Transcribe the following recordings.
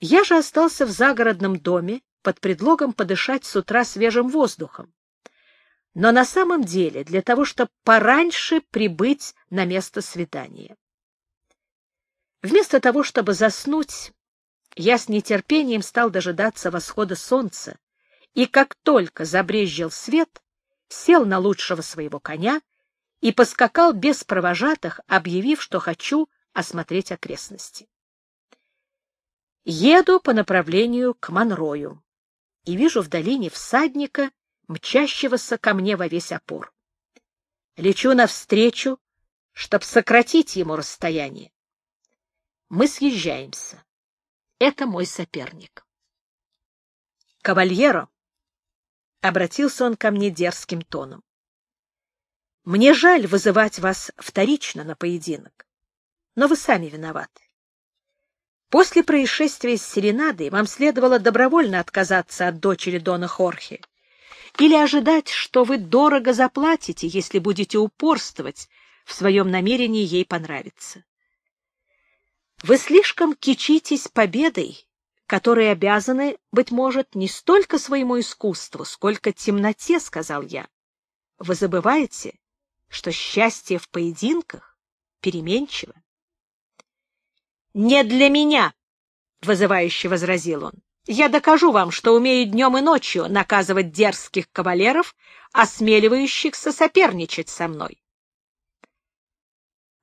Я же остался в загородном доме под предлогом подышать с утра свежим воздухом. Но на самом деле для того, чтобы пораньше прибыть на место свидания. Вместо того, чтобы заснуть, я с нетерпением стал дожидаться восхода солнца, и как только забрезжил свет, сел на лучшего своего коня и поскакал без провожатых, объявив, что хочу осмотреть окрестности. Еду по направлению к Монрою и вижу в долине всадника, мчащегося ко мне во весь опор. Лечу навстречу, чтоб сократить ему расстояние. Мы съезжаемся. Это мой соперник. Кавальеро, — обратился он ко мне дерзким тоном, — мне жаль вызывать вас вторично на поединок, но вы сами виноваты. После происшествия с Серенадой вам следовало добровольно отказаться от дочери Дона Хорхе или ожидать, что вы дорого заплатите, если будете упорствовать в своем намерении ей понравиться. Вы слишком кичитесь победой, которой обязаны, быть может, не столько своему искусству, сколько темноте, — сказал я. Вы забываете, что счастье в поединках переменчиво. «Не для меня!» — вызывающе возразил он. «Я докажу вам, что умею днем и ночью наказывать дерзких кавалеров, осмеливающихся соперничать со мной».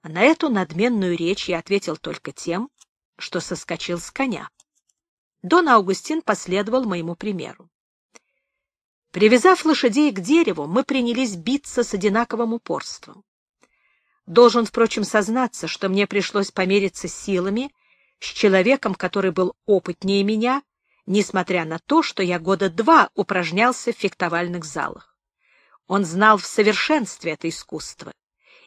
На эту надменную речь я ответил только тем, что соскочил с коня. Дон Аугустин последовал моему примеру. Привязав лошадей к дереву, мы принялись биться с одинаковым упорством. Должен, впрочем, сознаться, что мне пришлось помериться силами с человеком, который был опытнее меня, несмотря на то, что я года два упражнялся в фехтовальных залах. Он знал в совершенстве это искусство.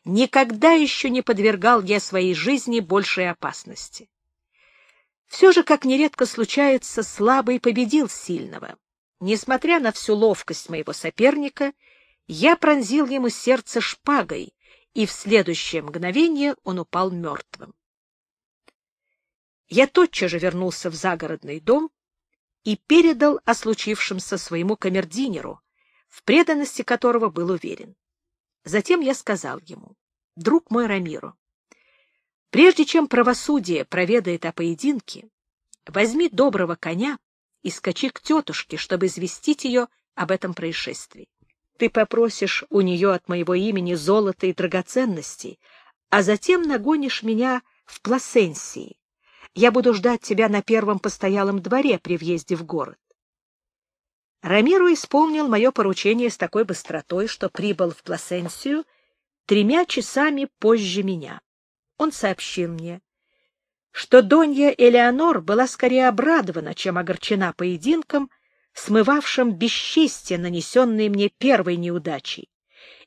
Никогда еще не подвергал я своей жизни большей опасности. Все же, как нередко случается, слабый победил сильного. Несмотря на всю ловкость моего соперника, я пронзил ему сердце шпагой, и в следующее мгновение он упал мертвым. Я тотчас же вернулся в загородный дом и передал о случившемся своему камердинеру, в преданности которого был уверен. Затем я сказал ему, «Друг мой Рамиро, прежде чем правосудие проведает о поединке, возьми доброго коня и скачи к тетушке, чтобы известить ее об этом происшествии. Ты попросишь у нее от моего имени золота и драгоценностей, а затем нагонишь меня в Пласенсии. Я буду ждать тебя на первом постоялом дворе при въезде в город. Рамиру исполнил мое поручение с такой быстротой, что прибыл в Пласенсию тремя часами позже меня. Он сообщил мне, что Донья Элеонор была скорее обрадована, чем огорчена поединком, смывавшим бесчестие, нанесенное мне первой неудачей,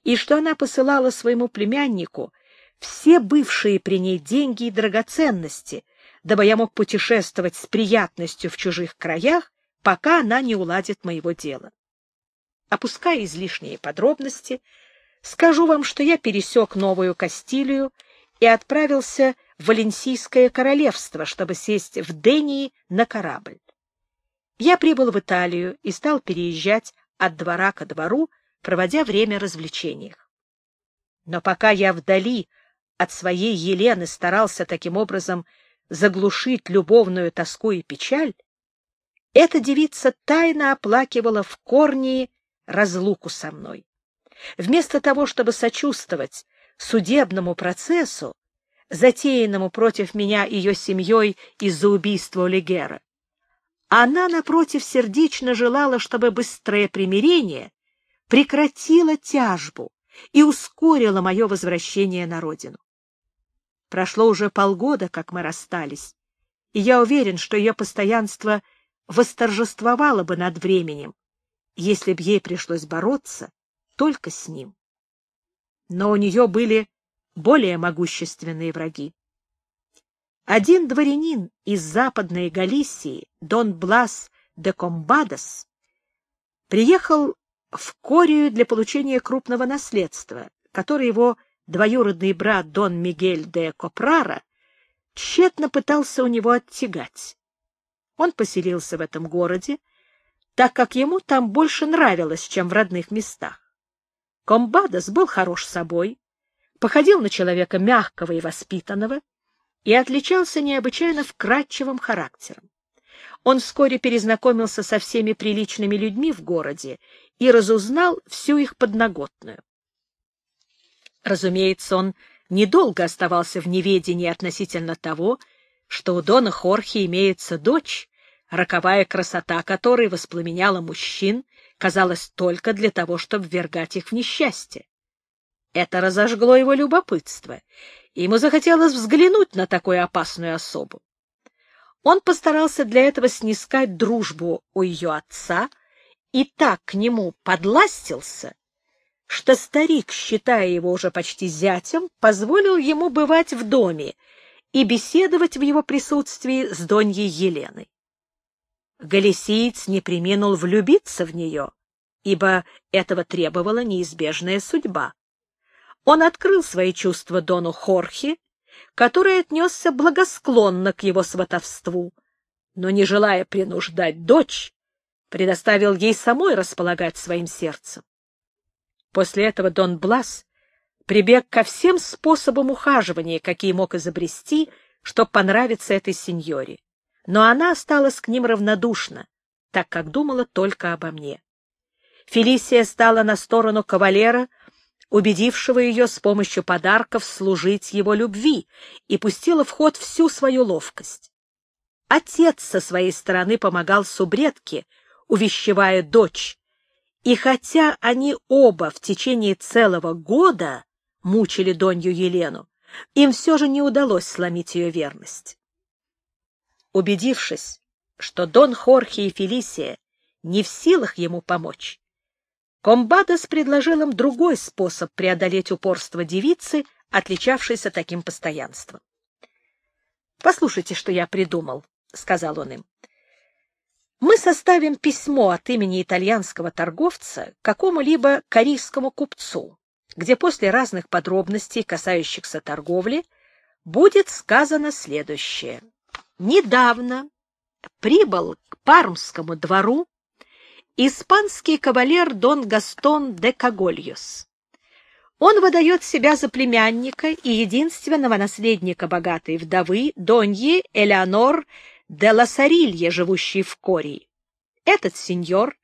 и что она посылала своему племяннику все бывшие при ней деньги и драгоценности, дабы я мог путешествовать с приятностью в чужих краях, пока она не уладит моего дела. Опуская излишние подробности, скажу вам, что я пересек Новую Кастилию и отправился в Валенсийское королевство, чтобы сесть в Дении на корабль. Я прибыл в Италию и стал переезжать от двора ко двору, проводя время развлечениях. Но пока я вдали от своей Елены старался таким образом заглушить любовную тоску и печаль, эта девица тайно оплакивала в корне разлуку со мной. Вместо того, чтобы сочувствовать судебному процессу, затеянному против меня ее семьей из-за убийства Олигера, она, напротив, сердечно желала, чтобы быстрое примирение прекратило тяжбу и ускорило мое возвращение на родину. Прошло уже полгода, как мы расстались, и я уверен, что ее постоянство восторжествовало бы над временем, если б ей пришлось бороться только с ним. Но у нее были более могущественные враги. Один дворянин из Западной Галисии, Дон Блас де Комбадос, приехал в Корию для получения крупного наследства, которое его двоюродный брат Дон Мигель де Копрара тщетно пытался у него оттягать. Он поселился в этом городе, так как ему там больше нравилось, чем в родных местах. Комбадос был хорош собой, походил на человека мягкого и воспитанного и отличался необычайно вкрадчивым характером. Он вскоре перезнакомился со всеми приличными людьми в городе и разузнал всю их подноготную. Разумеется, он недолго оставался в неведении относительно того, что у Дона Хорхе имеется дочь, роковая красота которой воспламеняла мужчин, казалось, только для того, чтобы ввергать их в несчастье. Это разожгло его любопытство, и ему захотелось взглянуть на такую опасную особу. Он постарался для этого снискать дружбу у ее отца и так к нему подластился, что старик, считая его уже почти зятем, позволил ему бывать в доме и беседовать в его присутствии с Доньей Еленой. Галисиец не приминул влюбиться в нее, ибо этого требовала неизбежная судьба. Он открыл свои чувства Дону Хорхе, который отнесся благосклонно к его сватовству, но, не желая принуждать дочь, предоставил ей самой располагать своим сердцем. После этого Дон Блас прибег ко всем способам ухаживания, какие мог изобрести, чтобы понравиться этой сеньоре. Но она осталась к ним равнодушна, так как думала только обо мне. Фелисия стала на сторону кавалера, убедившего ее с помощью подарков служить его любви, и пустила в ход всю свою ловкость. Отец со своей стороны помогал субредке, увещевая дочь, и хотя они оба в течение целого года мучили Донью Елену, им все же не удалось сломить ее верность. Убедившись, что Дон Хорхе и Фелисия не в силах ему помочь, Комбадос предложил им другой способ преодолеть упорство девицы, отличавшейся таким постоянством. «Послушайте, что я придумал», — сказал он им мы составим письмо от имени итальянского торговца какому-либо корейскому купцу, где после разных подробностей, касающихся торговли, будет сказано следующее. Недавно прибыл к Пармскому двору испанский кавалер Дон Гастон де Кагольос. Он выдает себя за племянника и единственного наследника богатой вдовы Доньи Элеонор де Лассарилье, живущий в Кории. Этот сеньор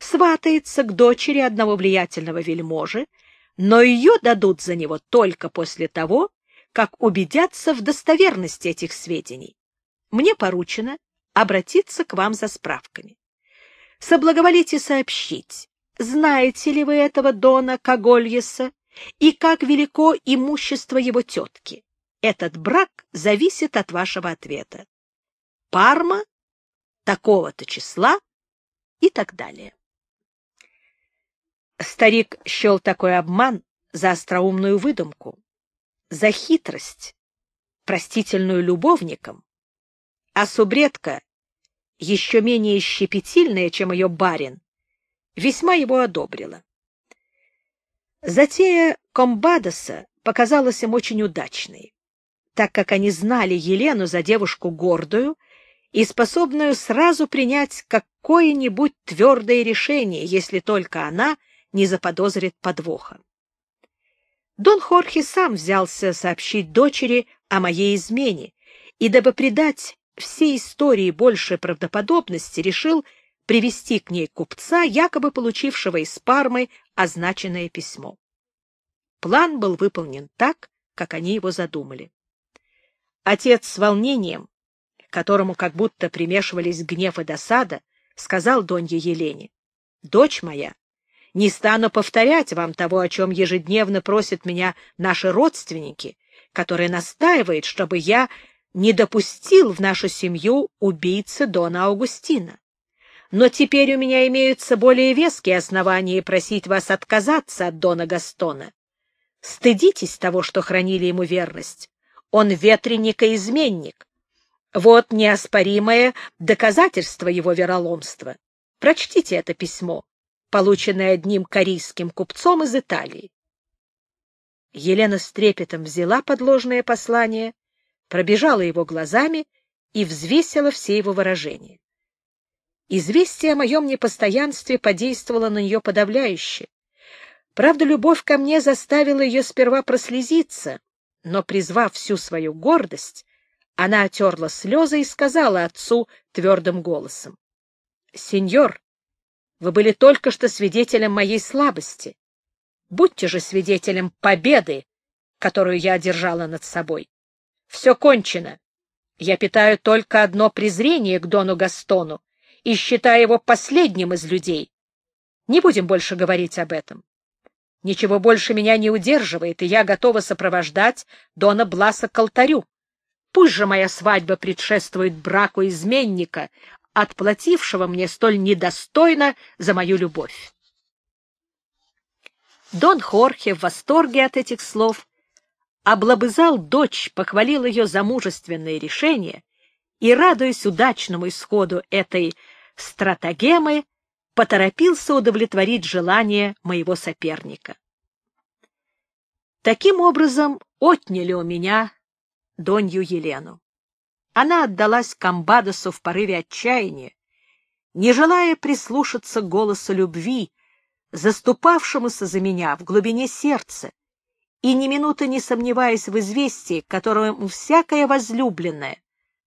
сватается к дочери одного влиятельного вельможи, но ее дадут за него только после того, как убедятся в достоверности этих сведений. Мне поручено обратиться к вам за справками. Соблаговолите сообщить, знаете ли вы этого Дона Кагольеса и как велико имущество его тетки. Этот брак зависит от вашего ответа. Парма такого-то числа и так далее. Старик счел такой обман за остроумную выдумку, за хитрость, простительную любовникам, а субредка, еще менее щепетильная, чем ее барин, весьма его одобрила. Затея Комбадоса показалась им очень удачной, так как они знали Елену за девушку гордую и способную сразу принять какое-нибудь твердое решение, если только она не заподозрит подвоха. Дон Хорхе сам взялся сообщить дочери о моей измене, и дабы придать всей истории больше правдоподобности, решил привести к ней купца, якобы получившего из Пармы означенное письмо. План был выполнен так, как они его задумали. Отец с волнением которому как будто примешивались гнев и досада, сказал Донье Елене, «Дочь моя, не стану повторять вам того, о чем ежедневно просят меня наши родственники, которые настаивают, чтобы я не допустил в нашу семью убийцы Дона Аугустина. Но теперь у меня имеются более веские основания просить вас отказаться от Дона Гастона. Стыдитесь того, что хранили ему верность. Он ветреник и изменник. Вот неоспоримое доказательство его вероломства. Прочтите это письмо, полученное одним корейским купцом из Италии. Елена с трепетом взяла подложное послание, пробежала его глазами и взвесила все его выражения. Известие о моем непостоянстве подействовало на нее подавляюще. Правда, любовь ко мне заставила ее сперва прослезиться, но, призвав всю свою гордость, она отерла слезы и сказала отцу твердым голосом. — Сеньор, вы были только что свидетелем моей слабости. Будьте же свидетелем победы, которую я одержала над собой. Все кончено. Я питаю только одно презрение к Дону Гастону и считаю его последним из людей. Не будем больше говорить об этом. Ничего больше меня не удерживает, и я готова сопровождать Дона Бласа к алтарю. Пусть же моя свадьба предшествует браку изменника, отплатившего мне столь недостойно за мою любовь. Дон Хорхе в восторге от этих слов облобызал дочь, похвалил ее за мужественное решение и, радуясь удачному исходу этой стратагемы, поторопился удовлетворить желание моего соперника. Таким образом, отняли у меня Донью Елену. Она отдалась Камбадосу в порыве отчаяния, не желая прислушаться к голосу любви, заступавшемуся за меня в глубине сердца, и ни минуты не сомневаясь в известии, к которому всякая возлюбленная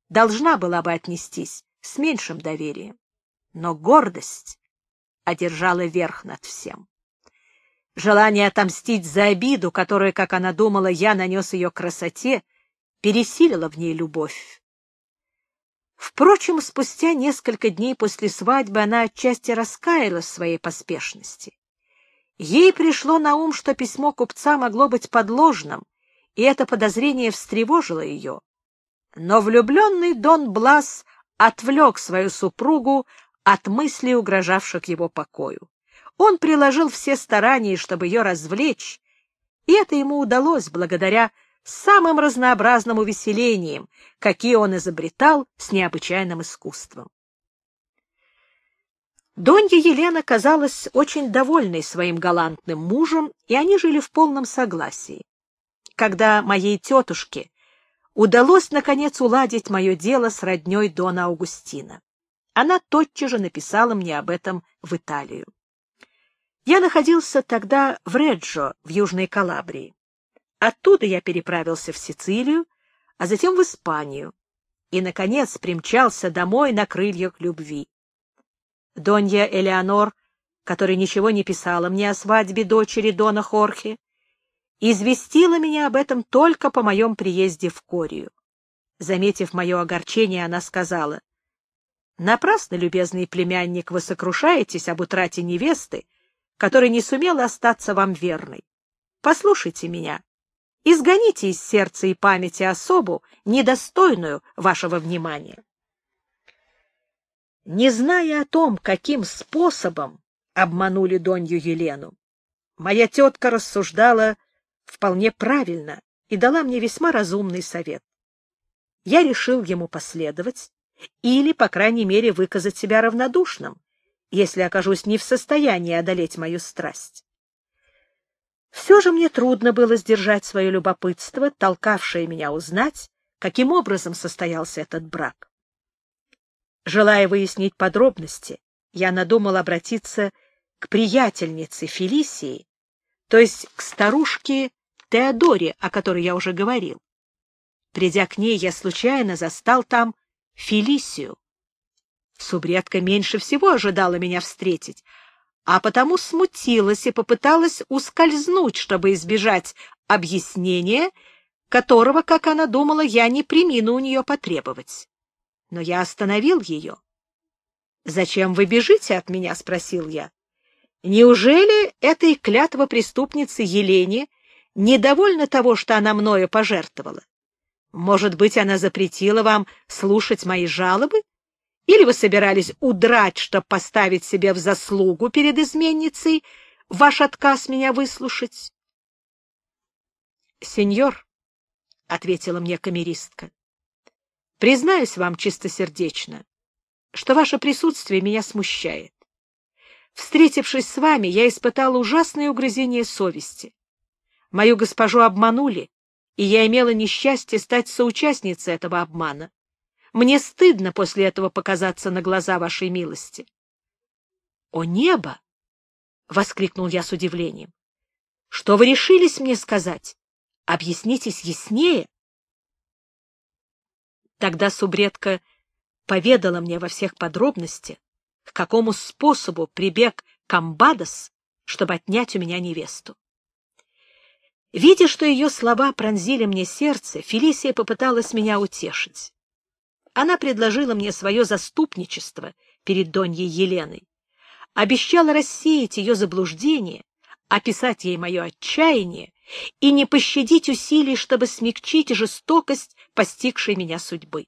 должна была бы отнестись с меньшим доверием. Но гордость одержала верх над всем. Желание отомстить за обиду, которую, как она думала, я нанес ее красоте, пересилило в ней любовь. Впрочем, спустя несколько дней после свадьбы она отчасти раскаялась в своей поспешности. Ей пришло на ум, что письмо купца могло быть подложным, и это подозрение встревожило ее. Но влюбленный Дон Блас отвлек свою супругу от мыслей, угрожавших его покою. Он приложил все старания, чтобы ее развлечь, и это ему удалось благодаря самым разнообразным увеселениям, какие он изобретал с необычайным искусством. Донья Елена казалась очень довольной своим галантным мужем, и они жили в полном согласии. Когда моей тетушке удалось, наконец, уладить мое дело с родней Дона Аугустина, она тотчас же написала мне об этом в Италию. Я находился тогда в Реджо, в Южной Калабрии. Оттуда я переправился в Сицилию, а затем в Испанию, и, наконец, примчался домой на крыльях любви. Донья Элеонор, которая ничего не писала мне о свадьбе дочери Дона Хорхе, известила меня об этом только по моем приезде в Корию. Заметив мое огорчение, она сказала, «Напрасно, любезный племянник, вы сокрушаетесь об утрате невесты, которая не сумела остаться вам верной. Послушайте меня. Изгоните из сердца и памяти особу, недостойную вашего внимания. Не зная о том, каким способом обманули Донью Елену, моя тетка рассуждала вполне правильно и дала мне весьма разумный совет. Я решил ему последовать или, по крайней мере, выказать себя равнодушным, если окажусь не в состоянии одолеть мою страсть. Все же мне трудно было сдержать свое любопытство, толкавшее меня узнать, каким образом состоялся этот брак. Желая выяснить подробности, я надумал обратиться к приятельнице Фелисии, то есть к старушке Теодоре, о которой я уже говорил. Придя к ней, я случайно застал там Фелисию. Субредка меньше всего ожидала меня встретить, а потому смутилась и попыталась ускользнуть, чтобы избежать объяснения, которого, как она думала, я не примину у нее потребовать но я остановил ее. — Зачем вы бежите от меня? — спросил я. — Неужели этой клятва преступницы Елене недовольна того, что она мною пожертвовала? Может быть, она запретила вам слушать мои жалобы? Или вы собирались удрать, чтобы поставить себе в заслугу перед изменницей ваш отказ меня выслушать? — Сеньор, — ответила мне камеристка, Признаюсь вам чистосердечно, что ваше присутствие меня смущает. Встретившись с вами, я испытала ужасное угрызение совести. Мою госпожу обманули, и я имела несчастье стать соучастницей этого обмана. Мне стыдно после этого показаться на глаза вашей милости. — О небо! — воскликнул я с удивлением. — Что вы решились мне сказать? Объяснитесь яснее. Тогда субредка поведала мне во всех подробностях, к какому способу прибег Камбадос, чтобы отнять у меня невесту. Видя, что ее слова пронзили мне сердце, Фелисия попыталась меня утешить. Она предложила мне свое заступничество перед Доньей Еленой, обещала рассеять ее заблуждение, описать ей мое отчаяние и не пощадить усилий, чтобы смягчить жестокость постигшей меня судьбы.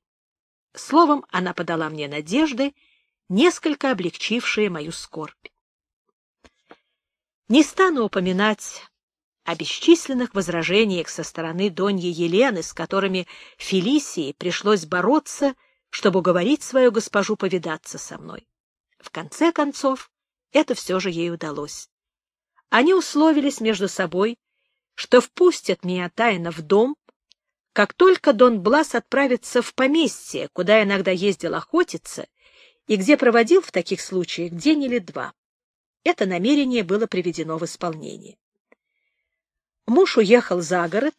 Словом, она подала мне надежды, несколько облегчившие мою скорбь. Не стану упоминать о бесчисленных возражениях со стороны Доньи Елены, с которыми Фелисии пришлось бороться, чтобы уговорить свою госпожу повидаться со мной. В конце концов, это все же ей удалось. Они условились между собой, что впустят меня тайно в дом, как только Дон Блас отправится в поместье, куда иногда ездил охотиться, и где проводил в таких случаях день или два. Это намерение было приведено в исполнение. Муж уехал за город,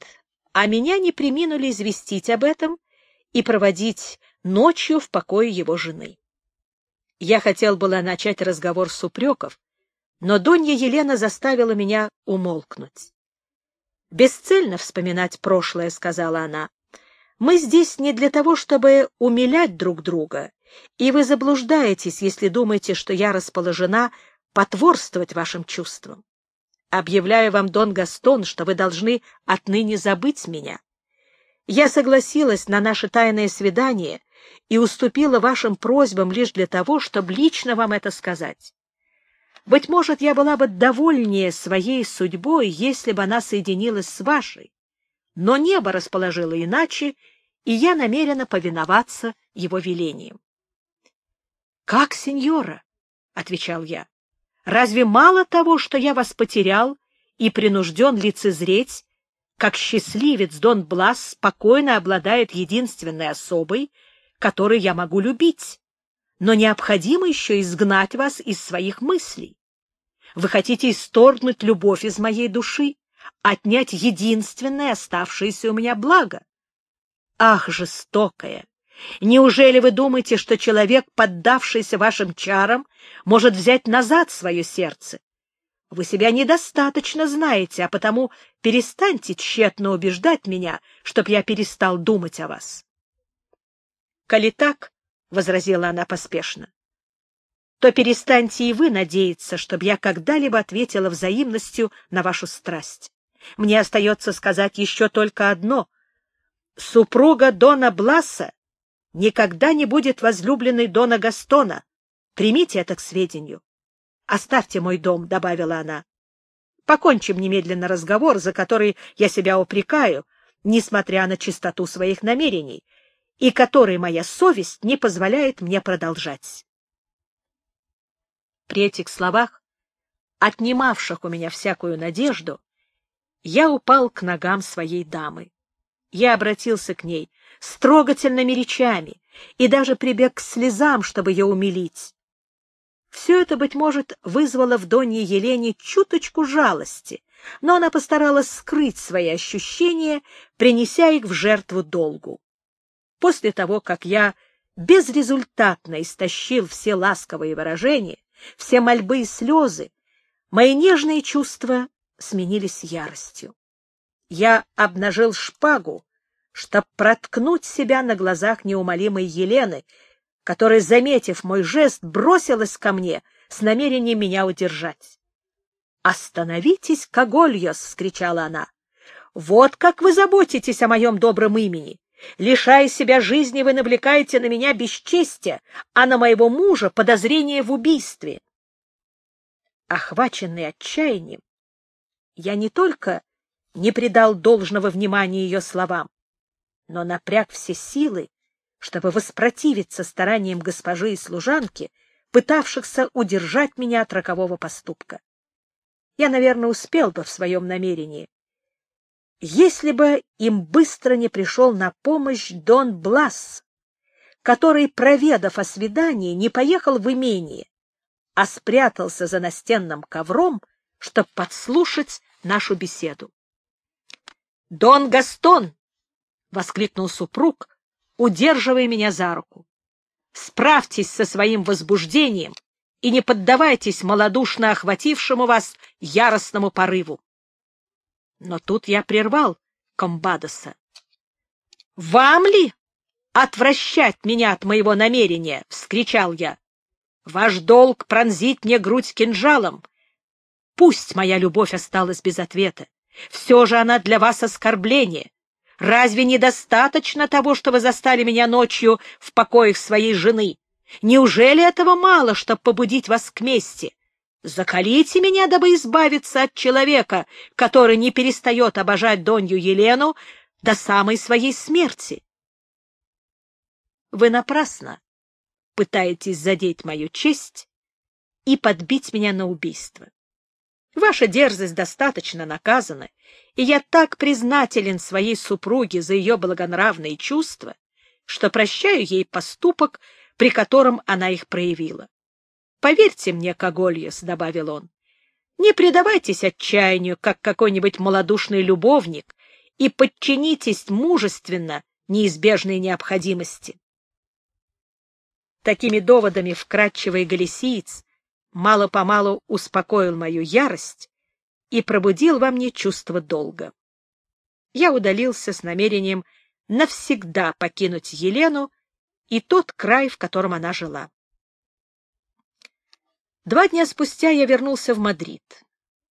а меня не приминули известить об этом и проводить ночью в покое его жены. Я хотел было начать разговор с упреков, но Донья Елена заставила меня умолкнуть. «Бесцельно вспоминать прошлое», — сказала она. «Мы здесь не для того, чтобы умилять друг друга, и вы заблуждаетесь, если думаете, что я расположена потворствовать вашим чувствам. Объявляю вам, Дон Гастон, что вы должны отныне забыть меня. Я согласилась на наше тайное свидание и уступила вашим просьбам лишь для того, чтобы лично вам это сказать. Быть может, я была бы довольнее своей судьбой, если бы она соединилась с вашей, но небо расположило иначе, и я намерена повиноваться его велениям. — Как, сеньора? — отвечал я. Разве мало того, что я вас потерял и принужден лицезреть, как счастливец Дон Блас спокойно обладает единственной особой, которой я могу любить, но необходимо еще изгнать вас из своих мыслей. Вы хотите исторгнуть любовь из моей души, отнять единственное оставшееся у меня благо. Ах, жестокая! Неужели вы думаете, что человек, поддавшийся вашим чарам, может взять назад свое сердце? Вы себя недостаточно знаете, а потому перестаньте тщетно убеждать меня, чтоб я перестал думать о вас. — Коли так, — возразила она поспешно, — то перестаньте и вы надеяться, чтобы я когда-либо ответила взаимностью на вашу страсть. Мне остается сказать еще только одно. Супруга Дона Бласа никогда не будет возлюбленной Дона Гастона. Примите это к сведению. Оставьте мой дом, — добавила она. Покончим немедленно разговор, за который я себя упрекаю, несмотря на чистоту своих намерений, и который моя совесть не позволяет мне продолжать. При этих словах, отнимавших у меня всякую надежду, я упал к ногам своей дамы. Я обратился к ней с трогательными речами и даже прибег к слезам, чтобы ее умилить. Все это, быть может, вызвало в Донье Елене чуточку жалости, но она постаралась скрыть свои ощущения, принеся их в жертву долгу. После того, как я безрезультатно истощил все ласковые выражения, все мольбы и слезы, мои нежные чувства сменились яростью я обнажил шпагу, чтоб проткнуть себя на глазах неумолимой Елены, которая, заметив мой жест, бросилась ко мне с намерением меня удержать. «Остановитесь, Когольос!» — вскричала она. «Вот как вы заботитесь о моем добром имени! Лишая себя жизни, вы навлекаете на меня бесчестие, а на моего мужа подозрение в убийстве!» Охваченный отчаянием, я не только не придал должного внимания ее словам, но напряг все силы, чтобы воспротивиться стараниям госпожи и служанки, пытавшихся удержать меня от рокового поступка. Я, наверное, успел бы в своем намерении, если бы им быстро не пришел на помощь Дон Блас, который, проведав о свидании, не поехал в имение, а спрятался за настенным ковром, чтобы подслушать нашу беседу. «Дон Гастон!» — воскликнул супруг, удерживая меня за руку. «Справьтесь со своим возбуждением и не поддавайтесь малодушно охватившему вас яростному порыву». Но тут я прервал Комбадоса. «Вам ли отвращать меня от моего намерения?» — вскричал я. «Ваш долг пронзить мне грудь кинжалом. Пусть моя любовь осталась без ответа. Все же она для вас оскорбление. Разве недостаточно того, что вы застали меня ночью в покоях своей жены? Неужели этого мало, чтобы побудить вас к мести? Закалите меня, дабы избавиться от человека, который не перестает обожать Донью Елену до самой своей смерти. Вы напрасно пытаетесь задеть мою честь и подбить меня на убийство. Ваша дерзость достаточно наказана, и я так признателен своей супруге за ее благонравные чувства, что прощаю ей поступок, при котором она их проявила. Поверьте мне, Когольес, — добавил он, — не предавайтесь отчаянию, как какой-нибудь малодушный любовник, и подчинитесь мужественно неизбежной необходимости. Такими доводами вкрадчивый галисиец мало-помалу успокоил мою ярость и пробудил во мне чувство долга. Я удалился с намерением навсегда покинуть Елену и тот край, в котором она жила. Два дня спустя я вернулся в Мадрид.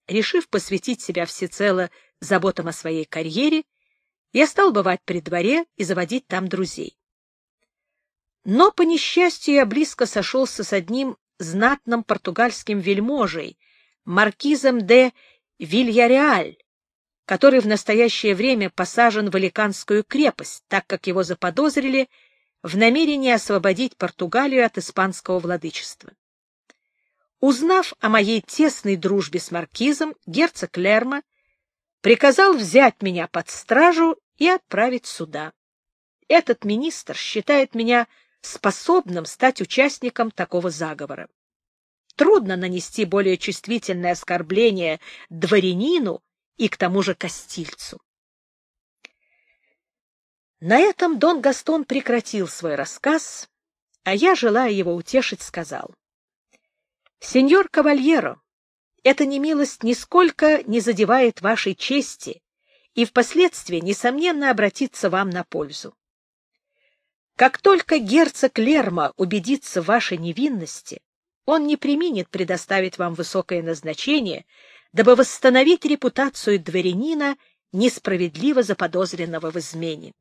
Решив посвятить себя всецело заботам о своей карьере, я стал бывать при дворе и заводить там друзей. Но, по несчастью, я близко сошелся с одним знатным португальским вельможей, маркизом де Вильяреаль, который в настоящее время посажен в Аликанскую крепость, так как его заподозрили в намерении освободить Португалию от испанского владычества. Узнав о моей тесной дружбе с маркизом, герцог Лерма приказал взять меня под стражу и отправить сюда. Этот министр считает меня способным стать участником такого заговора. Трудно нанести более чувствительное оскорбление дворянину и к тому же костильцу. На этом Дон Гастон прекратил свой рассказ, а я, желая его утешить, сказал. — Сеньор Кавальеро, эта немилость нисколько не задевает вашей чести и впоследствии, несомненно, обратится вам на пользу. Как только герцог Лерма убедится в вашей невинности, он не применит предоставить вам высокое назначение, дабы восстановить репутацию дворянина, несправедливо заподозренного в измене.